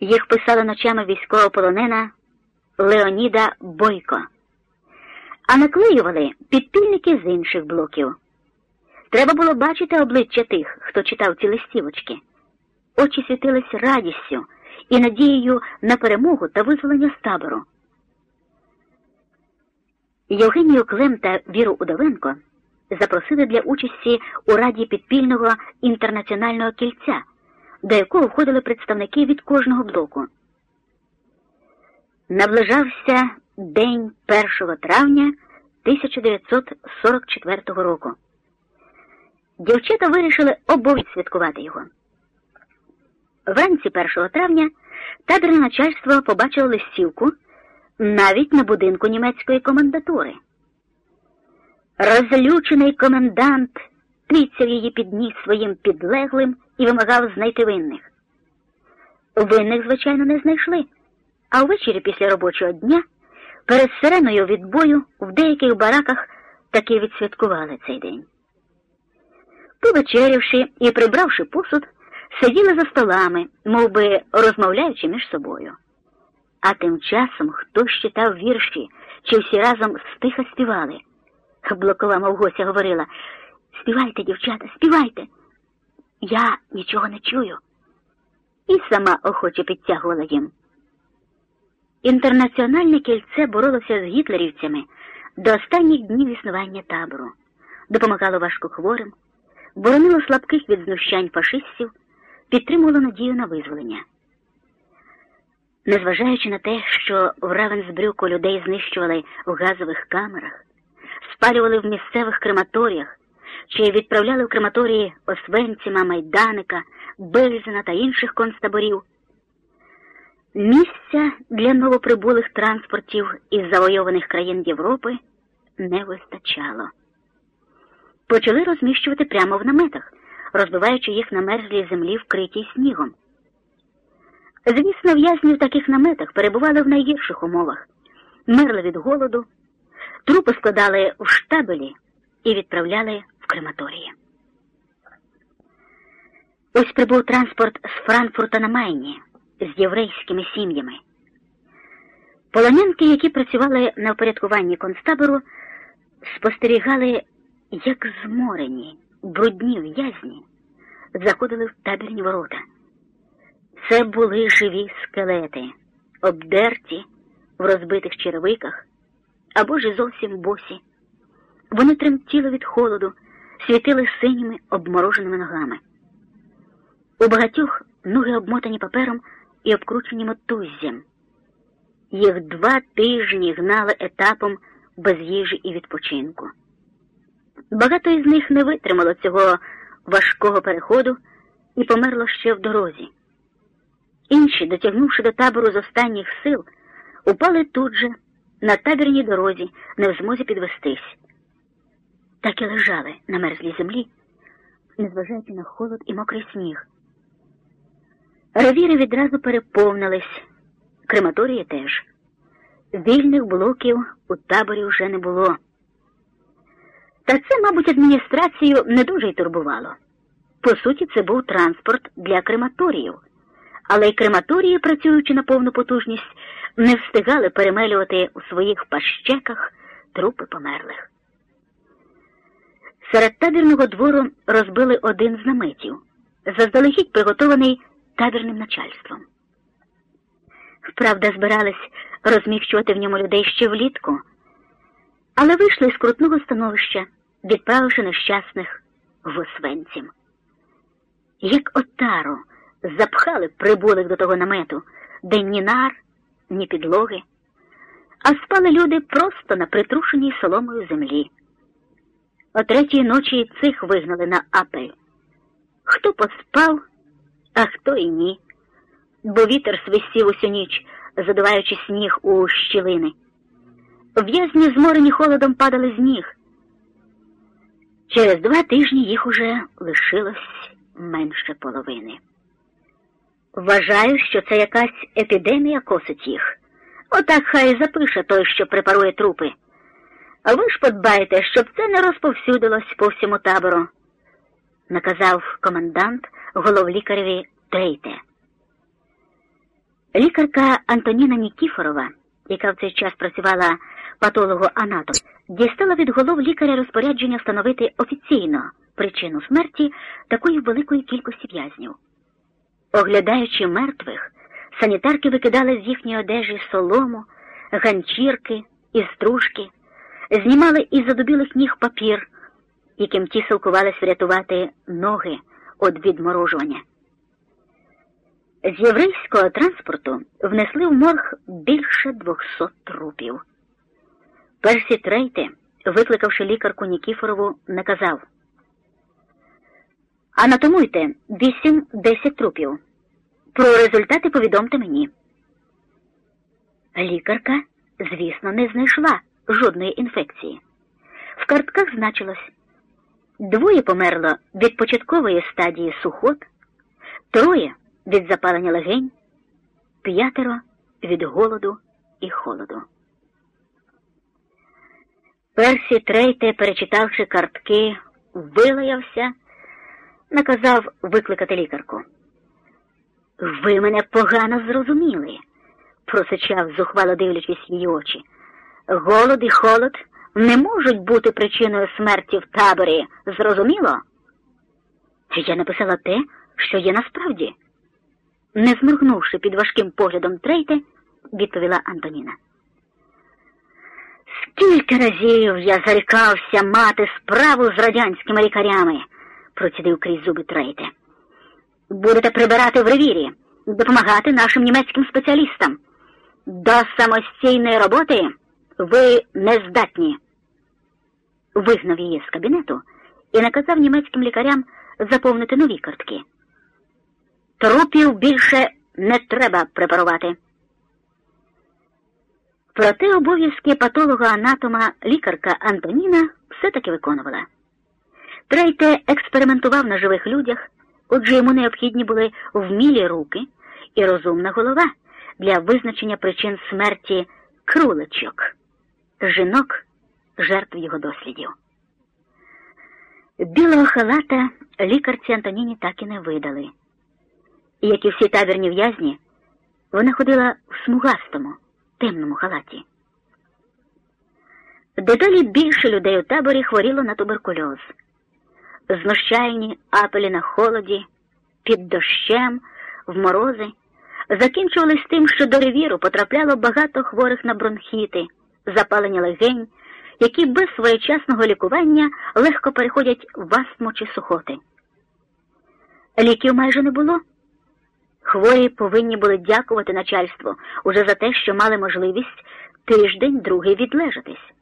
Їх писала ночами військовополонена Леоніда Бойко, а наклеювали підпільники з інших блоків. Треба було бачити обличчя тих, хто читав ці листівочки. Очі світились радістю і надією на перемогу та визволення з табору. Євгенію Клем та Віру Удовенко запросили для участі у раді підпільного інтернаціонального кільця, до якого входили представники від кожного блоку. Наближався день 1 травня 1944 року. Дівчата вирішили обов'язково святкувати його. Вранці 1 травня табірне начальство побачило листівку навіть на будинку німецької комендатури. Розлючений комендант тріцяв її під ніг своїм підлеглим і вимагав знайти винних. Винних, звичайно, не знайшли, а ввечері після робочого дня перед сиреною відбою в деяких бараках таки відсвяткували цей день. Повечерявши і прибравши посуд, сиділи за столами, мов би розмовляючи між собою. А тим часом хтось читав вірші, чи всі разом стиха співали. Блокова мовгося говорила Співайте, дівчата, співайте. Я нічого не чую. І сама охоче підтягувала їм. Інтернаціональне кільце боролося з гітлерівцями до останніх днів існування табору, допомагало важкохворим, боронило слабких від знущань фашистів, підтримувало надію на визволення. Незважаючи на те, що в Равенсбрюку людей знищували в газових камерах, спалювали в місцевих крематоріях, чи відправляли в крематорії Освенціма, Майданика, Бельзена та інших концтаборів, місця для новоприбулих транспортів із завойованих країн Європи не вистачало. Почали розміщувати прямо в наметах, розбиваючи їх на мерзлій землі, вкритій снігом. Звісно, в'язні в таких наметах перебували в найгірших умовах, мерли від голоду, трупи складали в штабелі і відправляли крематорії. Ось прибув транспорт з Франкфурта на Майні з єврейськими сім'ями. Полонянки, які працювали на впорядкуванні концтабору, спостерігали, як зморені, брудні в'язні заходили в табірні ворота. Це були живі скелети, обдерті в розбитих черевиках або ж зовсім босі. Вони тремтіли від холоду, світили синіми обмороженими ногами. У багатьох ноги обмотані папером і обкручені мотуззям. Їх два тижні гнали етапом без їжі і відпочинку. Багато із них не витримало цього важкого переходу і померло ще в дорозі. Інші, дотягнувши до табору з останніх сил, упали тут же, на табірній дорозі, не в змозі підвестись. Так і лежали на мерзлій землі, незважаючи на холод і мокрий сніг. Ревіри відразу переповнились, крематорії теж. Вільних блоків у таборі вже не було. Та це, мабуть, адміністрацію не дуже й турбувало. По суті, це був транспорт для крематоріїв але й крематорії, працюючи на повну потужність, не встигали перемелювати у своїх пащеках трупи померлих. Серед табірного двору розбили один з наметів, заздалегідь приготований табірним начальством. Правда, збирались розміщувати в ньому людей ще влітку, але вийшли з крутного становища, відправивши нещасних в Освенцім. Як отару запхали прибулих до того намету, де ні нар, ні підлоги, а спали люди просто на притрушеній соломою землі. О третій ночі цих вигнали на апель. Хто поспав, а хто і ні, бо вітер свистів усю ніч, задуваючи сніг у щілини. В'язні, зморені холодом, падали з ніг. Через два тижні їх уже лишилось менше половини. Вважаю, що це якась епідемія косить їх. Отак хай запише той, що препарує трупи. А ви ж подбайте, щоб це не розповсюдилось по всьому табору, наказав комендант головлікареві Трейте. Лікарка Антоніна Нікіфорова, яка в цей час працювала патологоанатом, дістала від голов лікаря розпорядження встановити офіційно причину смерті такої великої кількості в'язнів. Оглядаючи мертвих, санітарки викидали з їхньої одежі солому, ганчірки і стружки, знімали із задубілих ніг папір, яким ті силкувались врятувати ноги від відморожування. З єврейського транспорту внесли в морг більше двохсот трупів. Персі Трейте, викликавши лікарку Нікіфорову, наказав Анатомуйте 8-10 трупів. Про результати повідомте мені. Лікарка, звісно, не знайшла жодної інфекції. В картках значилось двоє померло від початкової стадії сухот, троє від запалення легень, п'ятеро від голоду і холоду. Персі Трейте, перечитавши картки, вилаявся, наказав викликати лікарку. Ви мене погано зрозуміли, просичав, зухвало дивлячись її очі. Голод і холод не можуть бути причиною смерті в таборі, зрозуміло? Я написала те, що є насправді. Не зморгнувши під важким поглядом Трейте, відповіла Антоніна. Скільки разів я зарікався мати справу з радянськими лікарями, процідив крізь зуби Трейте. Будете прибирати в ревірі, допомагати нашим німецьким спеціалістам. До самостійної роботи ви не здатні. Вигнав її з кабінету і наказав німецьким лікарям заповнити нові картки. Трупів більше не треба препарувати. Проте обов'язки патолога-анатома лікарка Антоніна все-таки виконувала. Трейте експериментував на живих людях, отже йому необхідні були вмілі руки і розумна голова для визначення причин смерті крулечок, жінок, жертв його дослідів. Білого халата лікарці Антоніні так і не видали. Як і всі табірні в'язні, вона ходила в смугастому, темному халаті. Дедалі більше людей у таборі хворіло на туберкульоз. Знущальні апелі на холоді, під дощем, в морози, закінчувались тим, що до ревіру потрапляло багато хворих на бронхіти, запалення легень, які без своєчасного лікування легко переходять в астму чи сухоти. Ліків майже не було. Хворі повинні були дякувати начальству уже за те, що мали можливість тиждень другий відлежатись.